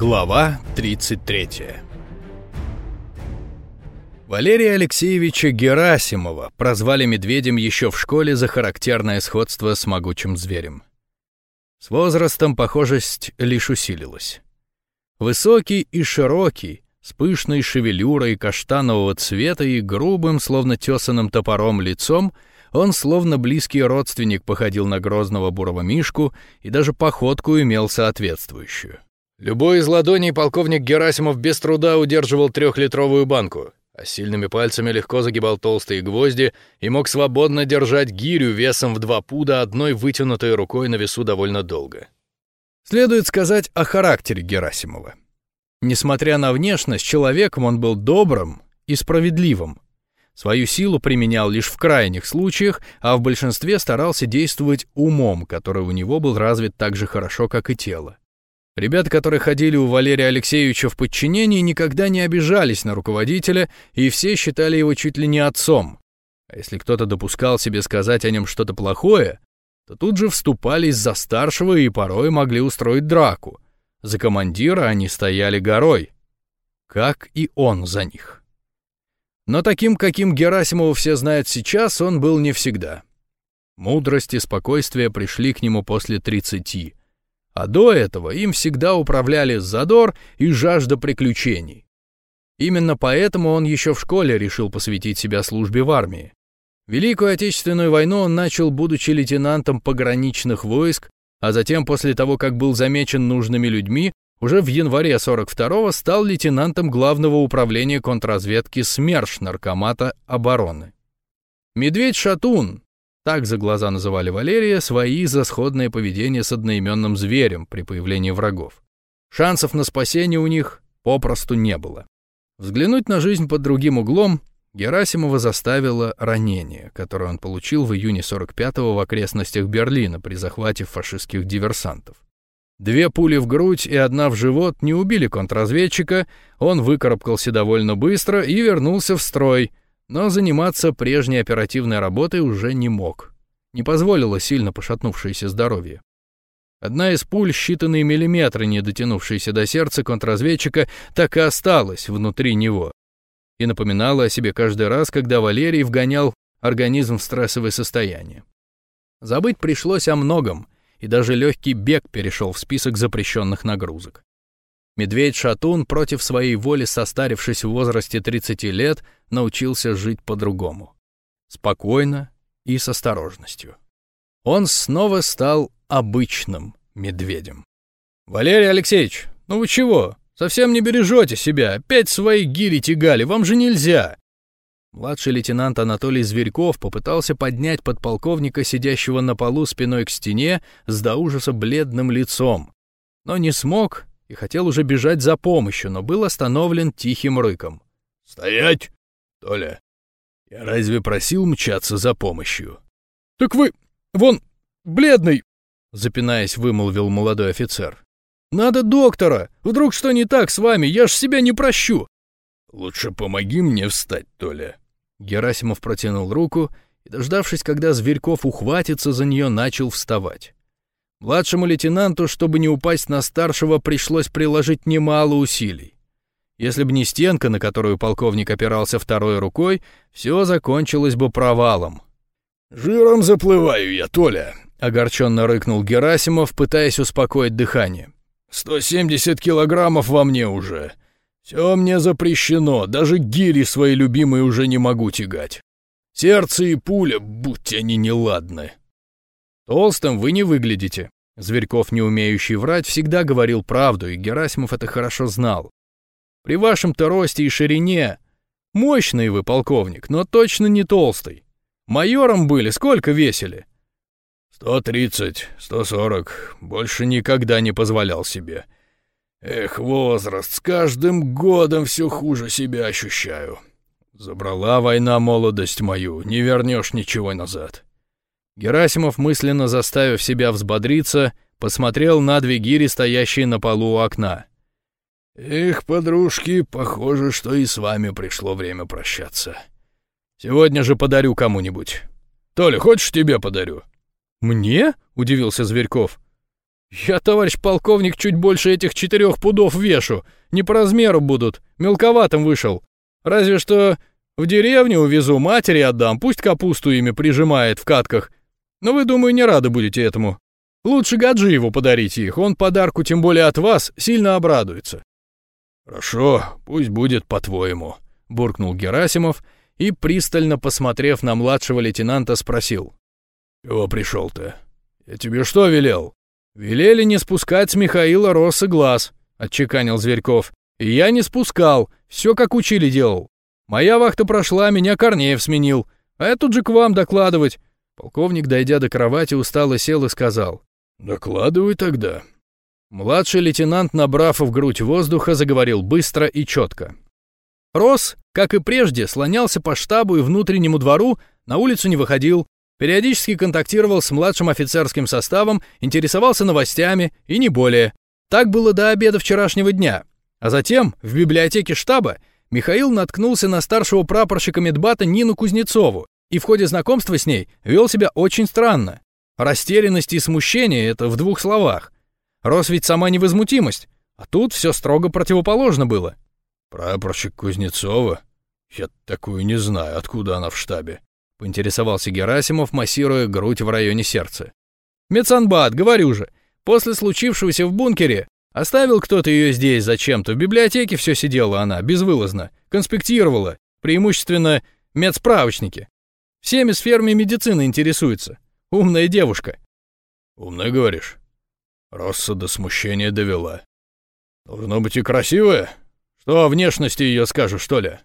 Глава 33 Валерия Алексеевича Герасимова прозвали медведем еще в школе за характерное сходство с могучим зверем. С возрастом похожесть лишь усилилась. Высокий и широкий, с пышной шевелюрой каштанового цвета и грубым, словно тесаным топором лицом, он словно близкий родственник походил на грозного бурого мишку и даже походку имел соответствующую. Любой из ладоней полковник Герасимов без труда удерживал трехлитровую банку, а сильными пальцами легко загибал толстые гвозди и мог свободно держать гирю весом в два пуда одной вытянутой рукой на весу довольно долго. Следует сказать о характере Герасимова. Несмотря на внешность, человеком он был добрым и справедливым. Свою силу применял лишь в крайних случаях, а в большинстве старался действовать умом, который у него был развит так же хорошо, как и тело. Ребята, которые ходили у Валерия Алексеевича в подчинении, никогда не обижались на руководителя, и все считали его чуть ли не отцом. А если кто-то допускал себе сказать о нем что-то плохое, то тут же вступались за старшего и порой могли устроить драку. За командира они стояли горой, как и он за них. Но таким, каким Герасимова все знают сейчас, он был не всегда. Мудрость и спокойствие пришли к нему после тридцати, а до этого им всегда управляли задор и жажда приключений. Именно поэтому он еще в школе решил посвятить себя службе в армии. Великую Отечественную войну он начал, будучи лейтенантом пограничных войск, а затем, после того, как был замечен нужными людьми, уже в январе 42-го стал лейтенантом Главного управления контрразведки СМЕРШ Наркомата обороны. Медведь-шатун, так за глаза называли Валерия, свои за сходное поведение с одноименным зверем при появлении врагов. Шансов на спасение у них попросту не было. Взглянуть на жизнь под другим углом Герасимова заставило ранение, которое он получил в июне 45-го в окрестностях Берлина при захвате фашистских диверсантов. Две пули в грудь и одна в живот не убили контрразведчика, он выкарабкался довольно быстро и вернулся в строй, но заниматься прежней оперативной работой уже не мог. Не позволило сильно пошатнувшееся здоровье. Одна из пуль, считанные миллиметры, не дотянувшиеся до сердца контрразведчика, так и осталась внутри него и напоминала о себе каждый раз, когда Валерий вгонял организм в стрессовое состояние. Забыть пришлось о многом, и даже легкий бег перешел в список запрещенных нагрузок. Медведь-шатун, против своей воли состарившись в возрасте 30 лет, научился жить по-другому. Спокойно и с осторожностью. Он снова стал обычным медведем. «Валерий Алексеевич, ну вы чего? Совсем не бережете себя, опять свои гири тягали, вам же нельзя!» Младший лейтенант Анатолий Зверьков попытался поднять подполковника, сидящего на полу спиной к стене, с до ужаса бледным лицом. Но не смог и хотел уже бежать за помощью, но был остановлен тихим рыком. «Стоять! Толя, я разве просил мчаться за помощью?» «Так вы, вон, бледный!» — запинаясь, вымолвил молодой офицер. «Надо доктора! Вдруг что не так с вами? Я ж себя не прощу!» «Лучше помоги мне встать, Толя!» Герасимов протянул руку и, дождавшись, когда Зверьков ухватится за нее, начал вставать. Младшему лейтенанту, чтобы не упасть на старшего, пришлось приложить немало усилий. Если бы не стенка, на которую полковник опирался второй рукой, все закончилось бы провалом. «Жиром заплываю я, Толя», — огорченно рыкнул Герасимов, пытаясь успокоить дыхание. «Сто семьдесят килограммов во мне уже. Все мне запрещено, даже гири свои любимые уже не могу тягать. Сердце и пуля, будь они неладны». «Толстым вы не выглядите». Зверьков, не умеющий врать, всегда говорил правду, и Герасимов это хорошо знал. «При вашем-то росте и ширине мощный вы, полковник, но точно не толстый. Майором были, сколько весили?» «Сто тридцать, сто сорок. Больше никогда не позволял себе. Эх, возраст, с каждым годом все хуже себя ощущаю. Забрала война молодость мою, не вернешь ничего назад». Герасимов, мысленно заставив себя взбодриться, посмотрел на две гири, стоящие на полу у окна. «Эх, подружки, похоже, что и с вами пришло время прощаться. Сегодня же подарю кому-нибудь. Толя, хочешь, тебе подарю?» «Мне?» — удивился Зверьков. «Я, товарищ полковник, чуть больше этих четырех пудов вешу. Не по размеру будут. Мелковатым вышел. Разве что в деревню увезу, матери отдам, пусть капусту ими прижимает в катках. Но вы, думаю, не рады будете этому. Лучше Гаджиеву подарите их, он подарку, тем более от вас, сильно обрадуется». «Хорошо, пусть будет по-твоему», — буркнул Герасимов и, пристально посмотрев на младшего лейтенанта, спросил. «Чего пришел-то? Я тебе что велел?» «Велели не спускать с Михаила Росса глаз», — отчеканил Зверьков. «И я не спускал, все как учили делал. Моя вахта прошла, меня Корнеев сменил, а я тут же к вам докладывать». Полковник, дойдя до кровати, устало сел и сказал. «Докладывай тогда». Младший лейтенант, набрав в грудь воздуха, заговорил быстро и четко. Рос, как и прежде, слонялся по штабу и внутреннему двору, на улицу не выходил, периодически контактировал с младшим офицерским составом, интересовался новостями и не более. Так было до обеда вчерашнего дня. А затем, в библиотеке штаба, Михаил наткнулся на старшего прапорщика медбата Нину Кузнецову и в ходе знакомства с ней вел себя очень странно. Растерянность и смущение — это в двух словах. Рос ведь сама невозмутимость, а тут все строго противоположно было. «Прапорщик Кузнецова? Я такую не знаю, откуда она в штабе», — поинтересовался Герасимов, массируя грудь в районе сердца. «Медсанбат, говорю же, после случившегося в бункере оставил кто-то ее здесь зачем-то, в библиотеке все сидела она, безвылазно, конспектировала, преимущественно медсправочники. Всеми сферами медицины интересуется. Умная девушка». «Умная, говоришь?» Росса до смущения довела. «Должно быть и красивая. Что о внешности ее скажешь, что ли?»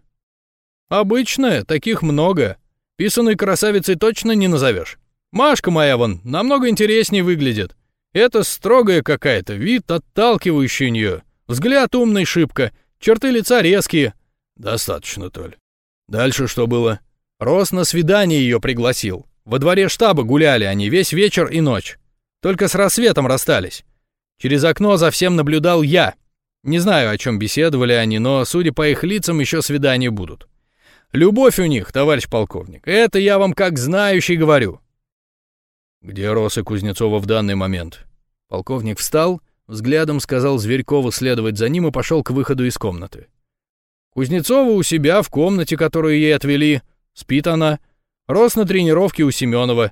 «Обычная, таких много. Писаной красавицей точно не назовешь. Машка моя вон намного интереснее выглядит. Это строгая какая-то, вид отталкивающий у нее. Взгляд умный шибко, черты лица резкие». «Достаточно, Толь. Дальше что было?» Рос на свидание ее пригласил. Во дворе штаба гуляли они весь вечер и ночь. Только с рассветом расстались. Через окно за всем наблюдал я. Не знаю, о чем беседовали они, но, судя по их лицам, еще свидания будут. Любовь у них, товарищ полковник. Это я вам как знающий говорю. Где Роса Кузнецова в данный момент? Полковник встал, взглядом сказал Зверькову следовать за ним и пошел к выходу из комнаты. Кузнецова у себя в комнате, которую ей отвели. Спит она. Рос на тренировке у Семенова.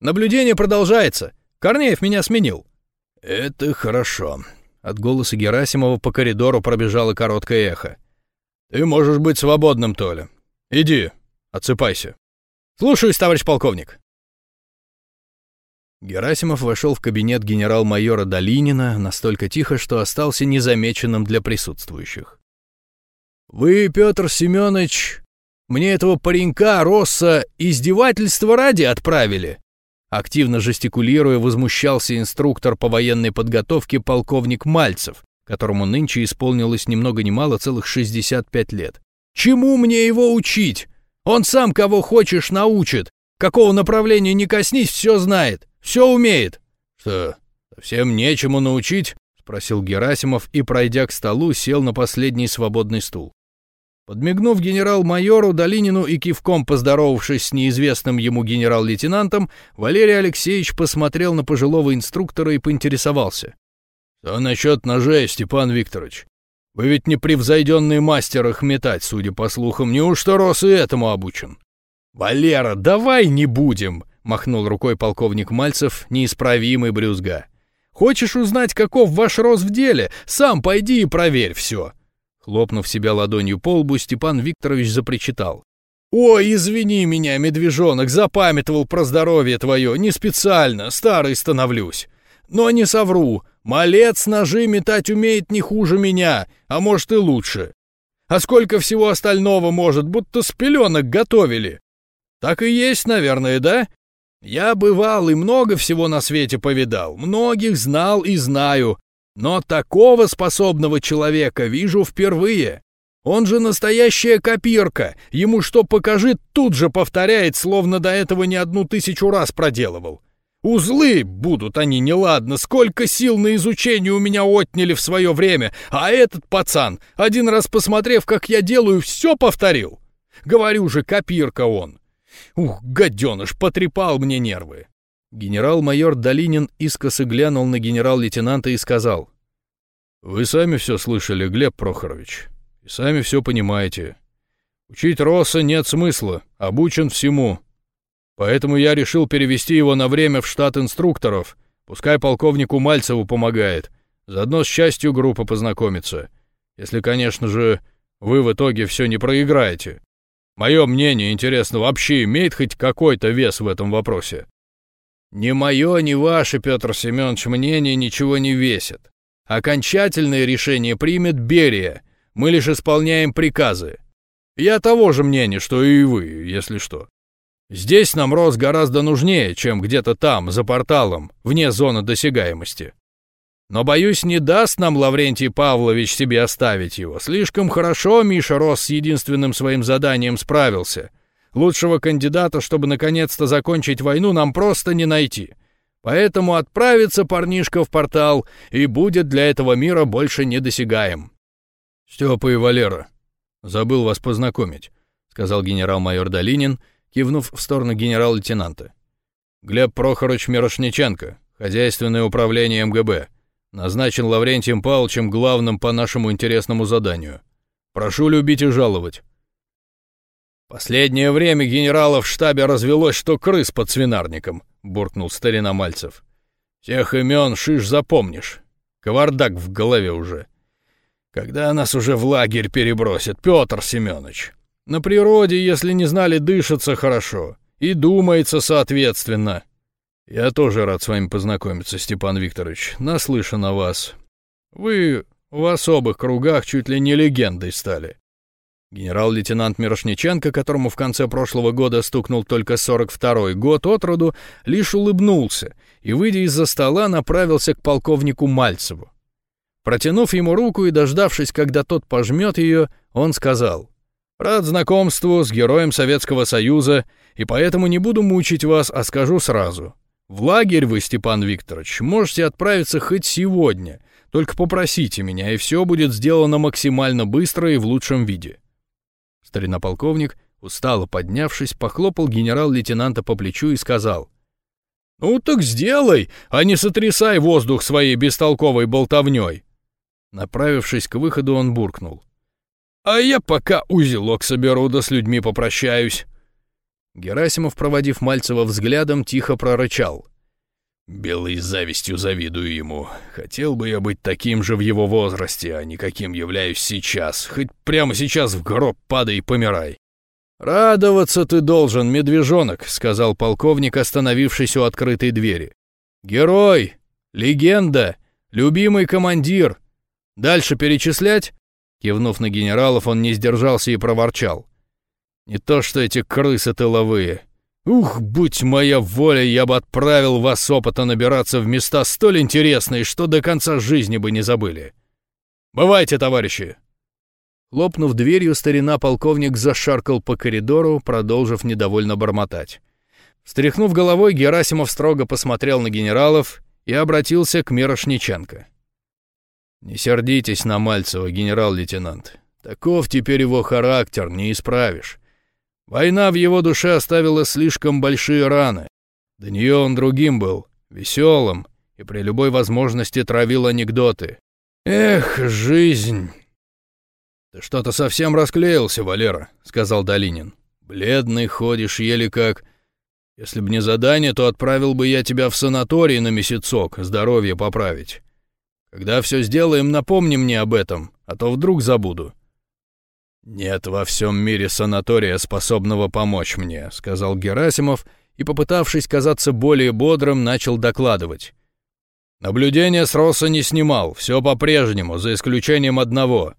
Наблюдение продолжается. Корнеев меня сменил». «Это хорошо». От голоса Герасимова по коридору пробежало короткое эхо. «Ты можешь быть свободным, Толя. Иди, отсыпайся». «Слушаюсь, товарищ полковник». Герасимов вошел в кабинет генерал-майора Долинина настолько тихо, что остался незамеченным для присутствующих. «Вы, Петр Семенович, мне этого паренька Росса издевательства ради отправили?» Активно жестикулируя, возмущался инструктор по военной подготовке полковник Мальцев, которому нынче исполнилось ни много ни мало целых 65 лет. «Чему мне его учить? Он сам кого хочешь научит. Какого направления не коснись, все знает, все умеет». «Что, совсем нечему научить?» — спросил Герасимов и, пройдя к столу, сел на последний свободный стул. Подмигнув генерал-майору Долинину и кивком поздоровавшись с неизвестным ему генерал-лейтенантом, Валерий Алексеевич посмотрел на пожилого инструктора и поинтересовался. «Что насчет ножей, Степан Викторович? Вы ведь не превзойденный мастер их метать, судя по слухам, неужто Рос и этому обучен?» «Валера, давай не будем!» — махнул рукой полковник Мальцев, неисправимый брюзга. «Хочешь узнать, каков ваш рост в деле? Сам пойди и проверь все. Хлопнув себя ладонью по лбу, Степан Викторович запричитал. «Ой, извини меня, медвежонок, запамятовал про здоровье твое, не специально, старый становлюсь. Но не совру, малец ножи метать умеет не хуже меня, а может и лучше. А сколько всего остального может, будто с пеленок готовили. Так и есть, наверное, да? Я бывал и много всего на свете повидал, многих знал и знаю, но такого способного человека вижу впервые. Он же настоящая копирка. Ему что покажи, тут же повторяет, словно до этого не одну тысячу раз проделывал. Узлы будут они неладно, сколько сил на изучение у меня отняли в свое время, а этот пацан, один раз посмотрев, как я делаю, все повторил. Говорю же, копирка он. Ух, гаденыш, потрепал мне нервы. Генерал-майор Долинин искоса глянул на генерал-лейтенанта и сказал. «Вы сами все слышали, Глеб Прохорович, и сами все понимаете. Учить Росса нет смысла, обучен всему. Поэтому я решил перевести его на время в штат инструкторов, пускай полковнику Мальцеву помогает, заодно с частью группы познакомиться. Если, конечно же, вы в итоге все не проиграете. Мое мнение, интересно, вообще имеет хоть какой-то вес в этом вопросе?» «Ни мое, ни ваше, Петр Семенович, мнение ничего не весит. Окончательное решение примет Берия. Мы лишь исполняем приказы. Я того же мнения, что и вы, если что. Здесь нам Рос гораздо нужнее, чем где-то там, за порталом, вне зоны досягаемости. Но, боюсь, не даст нам Лаврентий Павлович себе оставить его. Слишком хорошо Миша Рос с единственным своим заданием справился. Лучшего кандидата, чтобы наконец-то закончить войну, нам просто не найти. Поэтому отправится парнишка в портал и будет для этого мира больше недосягаем. Степа и Валера, забыл вас познакомить, сказал генерал-майор Долинин, кивнув в сторону генерал-лейтенанта. Глеб Прохорович Мирошниченко, хозяйственное управление МГБ. Назначен Лаврентием Павловичем главным по нашему интересному заданию. Прошу любить и жаловать. Последнее время генералов в штабе развелось, что крыс под свинарником, буркнул старина Мальцев. Всех имен шиш запомнишь. Кавардак в голове уже. Когда нас уже в лагерь перебросят, Петр Семенович? На природе, если не знали, дышится хорошо. И думается соответственно. «Я тоже рад с вами познакомиться, Степан Викторович. Наслышан о вас. Вы в особых кругах чуть ли не легендой стали». Генерал-лейтенант Мирошниченко, которому в конце прошлого года стукнул только 42-й год от роду, лишь улыбнулся и, выйдя из-за стола, направился к полковнику Мальцеву. Протянув ему руку и дождавшись, когда тот пожмет ее, он сказал, «Рад знакомству с героем Советского Союза, и поэтому не буду мучить вас, а скажу сразу. В лагерь вы, Степан Викторович, можете отправиться хоть сегодня. Только попросите меня, и все будет сделано максимально быстро и в лучшем виде». Старина полковник, устало поднявшись, похлопал генерал-лейтенанта по плечу и сказал. «Ну так сделай, а не сотрясай воздух своей бестолковой болтовней!» Направившись к выходу, он буркнул. «А я пока узелок соберу, да с людьми попрощаюсь». Герасимов, проводив Мальцева взглядом, тихо прорычал. «Белой завистью завидую ему. Хотел бы я быть таким же в его возрасте, а не каким являюсь сейчас. Хоть прямо сейчас в гроб падай и помирай». «Радоваться ты должен, медвежонок», — сказал полковник, остановившись у открытой двери. «Герой! Легенда! Любимый командир! Дальше перечислять?» Кивнув на генералов, он не сдержался и проворчал. Не то что эти крысы тыловые. Ух, будь моя воля, я бы отправил вас опыта набираться в места столь интересные, что до конца жизни бы не забыли. Бывайте, товарищи!» Лопнув дверью, старина полковник зашаркал по коридору, продолжив недовольно бормотать. Встряхнув головой, Герасимов строго посмотрел на генералов и обратился к Мирошниченко. «Не сердитесь на Мальцева, генерал-лейтенант. Таков теперь его характер, не исправишь. Война в его душе оставила слишком большие раны. До нее он другим был, веселым, и при любой возможности травил анекдоты. «Эх, жизнь!» «Ты что-то совсем расклеился, Валера», — сказал Долинин. «Бледный ходишь еле как. Если б не задание, то отправил бы я тебя в санаторий на месяцок, здоровье поправить. Когда все сделаем, напомни мне об этом, а то вдруг забуду». «Нет во всем мире санатория, способного помочь мне», — сказал Герасимов и, попытавшись казаться более бодрым, начал докладывать. «Наблюдение с Росса не снимал, все по-прежнему, за исключением одного.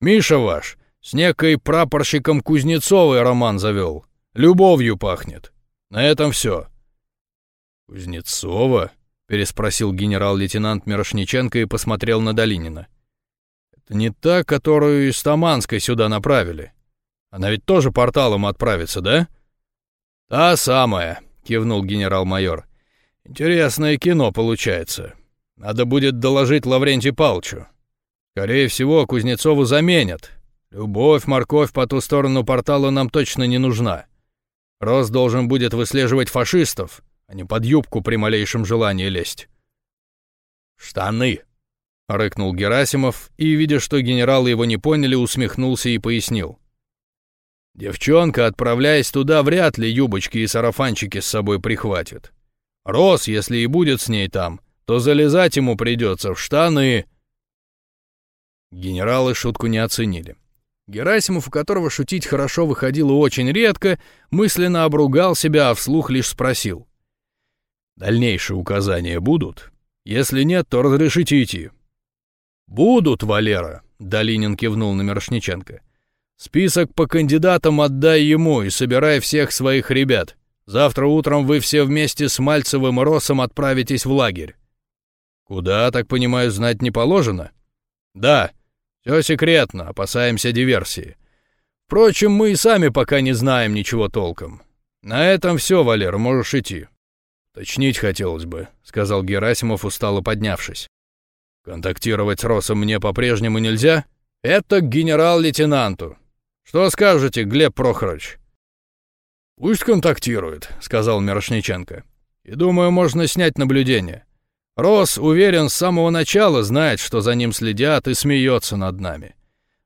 Миша ваш с некой прапорщиком Кузнецовой роман завел. Любовью пахнет. На этом все». «Кузнецова?» — переспросил генерал-лейтенант Мирошниченко и посмотрел на Долинина. Не та, которую из Таманской сюда направили. Она ведь тоже порталом отправится, да? Та самая, кивнул генерал-майор. Интересное кино получается. Надо будет доложить Лаврентию Палчу. Скорее всего, Кузнецову заменят. Любовь, морковь по ту сторону портала нам точно не нужна. Рос должен будет выслеживать фашистов, а не под юбку при малейшем желании лезть. «Штаны!» — рыкнул Герасимов и, видя, что генералы его не поняли, усмехнулся и пояснил. «Девчонка, отправляясь туда, вряд ли юбочки и сарафанчики с собой прихватит. Рос, если и будет с ней там, то залезать ему придется в штаны». Генералы шутку не оценили. Герасимов, у которого шутить хорошо выходило очень редко, мысленно обругал себя, а вслух лишь спросил. «Дальнейшие указания будут? Если нет, то разрешите идти». «Будут, Валера», — Долинин кивнул на Мирошниченко. «Список по кандидатам отдай ему и собирай всех своих ребят. Завтра утром вы все вместе с Мальцевым и Росом отправитесь в лагерь». «Куда, так понимаю, знать не положено?» «Да, все секретно, опасаемся диверсии. Впрочем, мы и сами пока не знаем ничего толком. На этом все, Валер, можешь идти». «Точнить хотелось бы», — сказал Герасимов, устало поднявшись. «Контактировать с Росом мне по-прежнему нельзя? Это к генерал-лейтенанту. Что скажете, Глеб Прохорович?» «Пусть контактирует», — сказал Мирошниченко. «И думаю, можно снять наблюдение. Рос, уверен, с самого начала знает, что за ним следят и смеется над нами.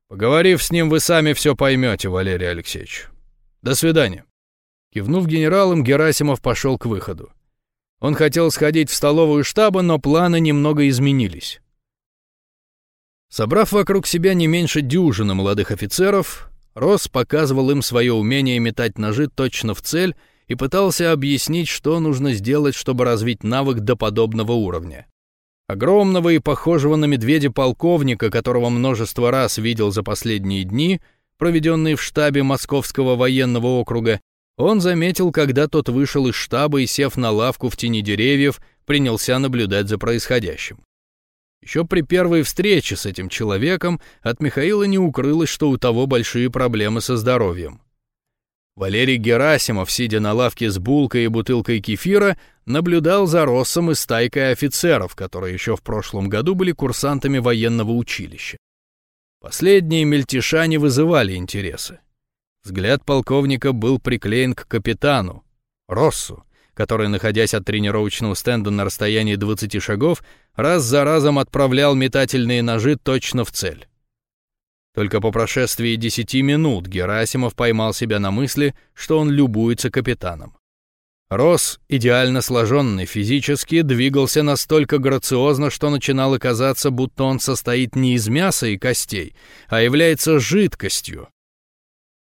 Поговорив с ним, вы сами все поймете, Валерий Алексеевич. До свидания». Кивнув генералом, Герасимов пошел к выходу. Он хотел сходить в столовую штаба, но планы немного изменились. Собрав вокруг себя не меньше дюжины молодых офицеров, Росс показывал им свое умение метать ножи точно в цель и пытался объяснить, что нужно сделать, чтобы развить навык до подобного уровня. Огромного и похожего на медведя полковника, которого множество раз видел за последние дни, проведенные в штабе Московского военного округа, он заметил, когда тот вышел из штаба и, сев на лавку в тени деревьев, принялся наблюдать за происходящим. Еще при первой встрече с этим человеком от Михаила не укрылось, что у того большие проблемы со здоровьем. Валерий Герасимов, сидя на лавке с булкой и бутылкой кефира, наблюдал за Россом и стайкой офицеров, которые еще в прошлом году были курсантами военного училища. Последние мельтеша не вызывали интереса. Взгляд полковника был приклеен к капитану, Россу, который, находясь от тренировочного стенда на расстоянии 20 шагов, раз за разом отправлял метательные ножи точно в цель. Только по прошествии 10 минут Герасимов поймал себя на мысли, что он любуется капитаном. Росс, идеально сложенный физически, двигался настолько грациозно, что начинало казаться, будто он состоит не из мяса и костей, а является жидкостью,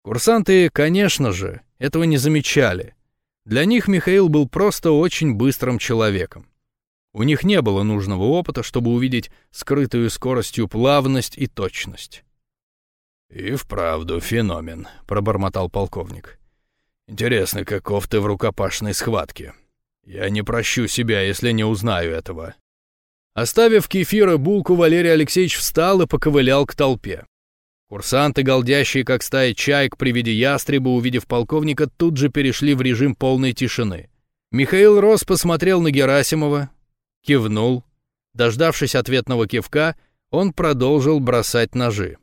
Курсанты, конечно же, этого не замечали. Для них Михаил был просто очень быстрым человеком. У них не было нужного опыта, чтобы увидеть скрытую скоростью плавность и точность. «И вправду феномен», — пробормотал полковник. «Интересно, каков ты в рукопашной схватке. Я не прощу себя, если не узнаю этого». Оставив кефир и булку, Валерий Алексеевич встал и поковылял к толпе. Курсанты, голдящие как стая чаек при виде ястреба, увидев полковника, тут же перешли в режим полной тишины. Михаил Рос посмотрел на Герасимова, кивнул. Дождавшись ответного кивка, он продолжил бросать ножи.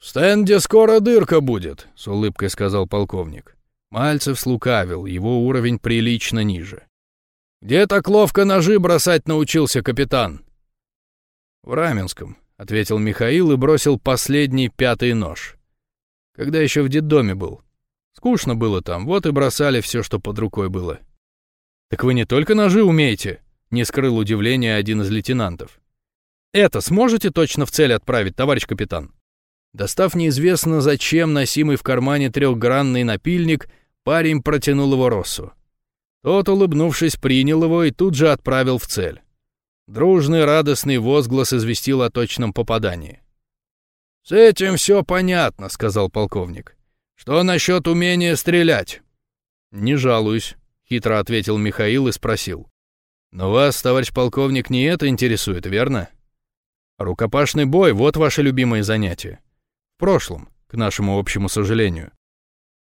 «В стенде скоро дырка будет», — с улыбкой сказал полковник. Мальцев слукавил, его уровень прилично ниже. «Где так ловко ножи бросать научился капитан?» «В Раменском», ответил Михаил и бросил последний пятый нож. Когда еще в детдоме был. Скучно было там, вот и бросали все, что под рукой было. Так вы не только ножи умеете, не скрыл удивления один из лейтенантов. Это сможете точно в цель отправить, товарищ капитан? Достав неизвестно зачем носимый в кармане трехгранный напильник, парень протянул его Россу. Тот, улыбнувшись, принял его и тут же отправил в цель. Дружный радостный возглас известил о точном попадании. «С этим все понятно», — сказал полковник. «Что насчет умения стрелять?» «Не жалуюсь», — хитро ответил Михаил и спросил. «Но вас, товарищ полковник, не это интересует, верно? Рукопашный бой — вот ваше любимое занятие. В прошлом, к нашему общему сожалению».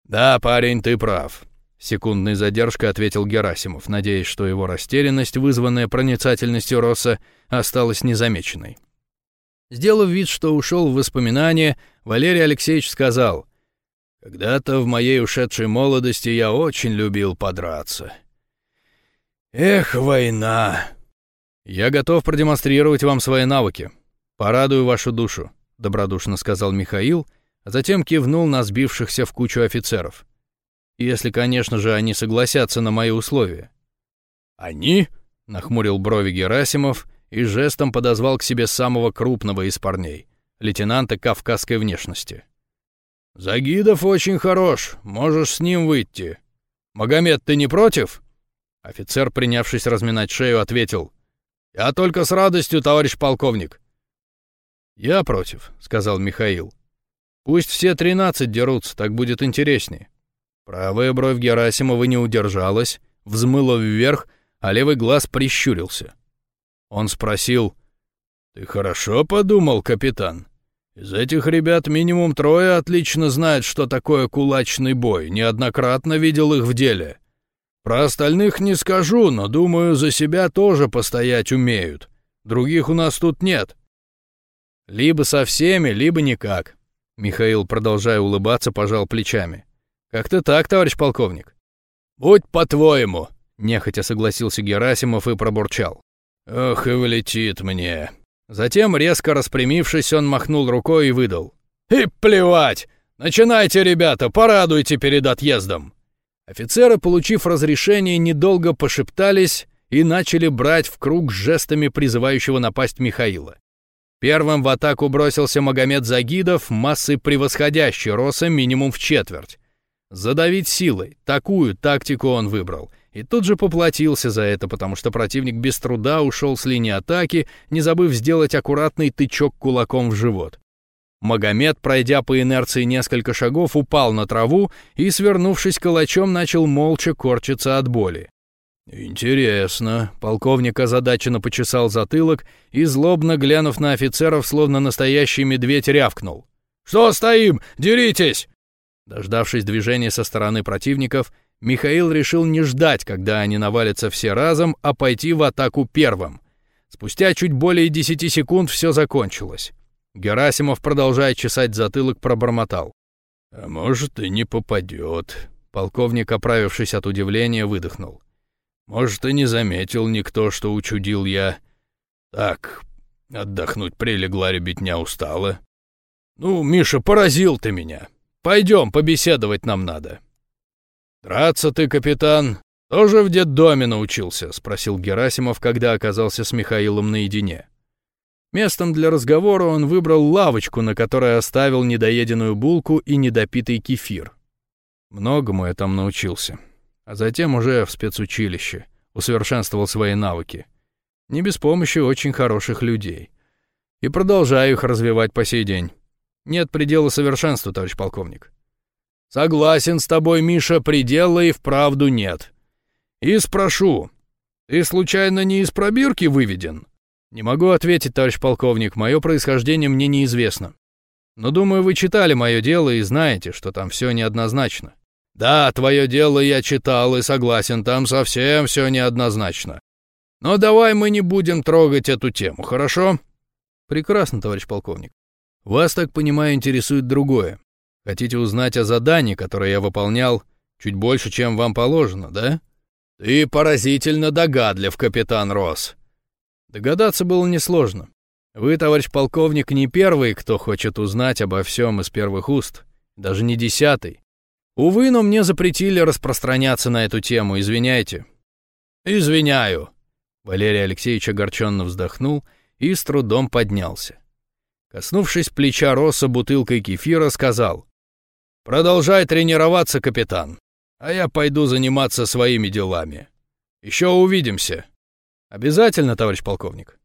«Да, парень, ты прав. Секундной задержкой ответил Герасимов, надеясь, что его растерянность, вызванная проницательностью Росса, осталась незамеченной. Сделав вид, что ушел в воспоминания, Валерий Алексеевич сказал, «Когда-то в моей ушедшей молодости я очень любил подраться. Эх, война. Я готов продемонстрировать вам свои навыки. Порадую вашу душу, добродушно сказал Михаил, а затем кивнул на сбившихся в кучу офицеров. Если, конечно же, они согласятся на мои условия. Они? нахмурил брови Герасимов и жестом подозвал к себе самого крупного из парней, лейтенанта кавказской внешности. Загидов очень хорош, можешь с ним выйти. Магомед, ты не против? Офицер, принявшись разминать шею, ответил. «Я только с радостью, товарищ полковник». «Я против», — сказал Михаил. «Пусть все тринадцать дерутся, так будет интереснее». Правая бровь Герасимова не удержалась, взмыла вверх, а левый глаз прищурился. Он спросил, «Ты хорошо подумал, капитан? Из этих ребят минимум трое отлично знают, что такое кулачный бой, неоднократно видел их в деле. Про остальных не скажу, но, думаю, за себя тоже постоять умеют. Других у нас тут нет. Либо со всеми, либо никак. Михаил, продолжая улыбаться, пожал плечами. Как-то так, товарищ полковник. Будь по-твоему, нехотя согласился Герасимов и пробурчал. Ох, и влетит мне. Затем, резко распрямившись, он махнул рукой и выдал. «И плевать! Начинайте, ребята, порадуйте перед отъездом!» Офицеры, получив разрешение, недолго пошептались и начали брать в круг жестами призывающего напасть Михаила. Первым в атаку бросился Магомед Загидов, массой превосходящий Роса минимум в четверть. Задавить силой, такую тактику он выбрал. И тут же поплатился за это, потому что противник без труда ушел с линии атаки, не забыв сделать аккуратный тычок кулаком в живот. Магомед, пройдя по инерции несколько шагов, упал на траву и, свернувшись калачом, начал молча корчиться от боли. «Интересно», — полковник озадаченно почесал затылок и, злобно глянув на офицеров, словно настоящий медведь, рявкнул. «Что стоим? Деритесь!» Дождавшись движения со стороны противников, Михаил решил не ждать, когда они навалятся все разом, а пойти в атаку первым. Спустя чуть более десяти секунд все закончилось. Герасимов, продолжая чесать затылок, пробормотал. «А может, и не попадет». Полковник, оправившись от удивления, выдохнул. «Может, и не заметил никто, что учудил я. Так, отдохнуть прилегла ребятня устала. Ну, Миша, поразил ты меня. Пойдем, побеседовать нам надо». «Драться ты, капитан, тоже в детдоме научился?» — спросил Герасимов, когда оказался с Михаилом наедине. Местом для разговора он выбрал лавочку, на которой оставил недоеденную булку и недопитый кефир. Многому я там научился. А затем уже в спецучилище усовершенствовал свои навыки. Не без помощи очень хороших людей. И продолжаю их развивать по сей день. Нет предела совершенству, товарищ полковник. Согласен с тобой, Миша, предела и вправду нет. И спрошу, ты случайно не из пробирки выведен? «Не могу ответить, товарищ полковник, мое происхождение мне неизвестно. Но думаю, вы читали мое дело и знаете, что там все неоднозначно». «Да, твое дело я читал и согласен, там совсем все неоднозначно. Но давай мы не будем трогать эту тему, хорошо?» «Прекрасно, товарищ полковник. Вас, так понимаю, интересует другое. Хотите узнать о задании, которое я выполнял, чуть больше, чем вам положено, да?» «Ты поразительно догадлив, капитан Росс. Догадаться было несложно. Вы, товарищ полковник, не первый, кто хочет узнать обо всем из первых уст, даже не десятый. Увы, но мне запретили распространяться на эту тему, извиняйте. Извиняю. Валерий Алексеевич огорченно вздохнул и с трудом поднялся. Коснувшись плеча Росса бутылкой кефира, сказал, «Продолжай тренироваться, капитан, а я пойду заниматься своими делами. Еще увидимся». Обязательно, товарищ полковник.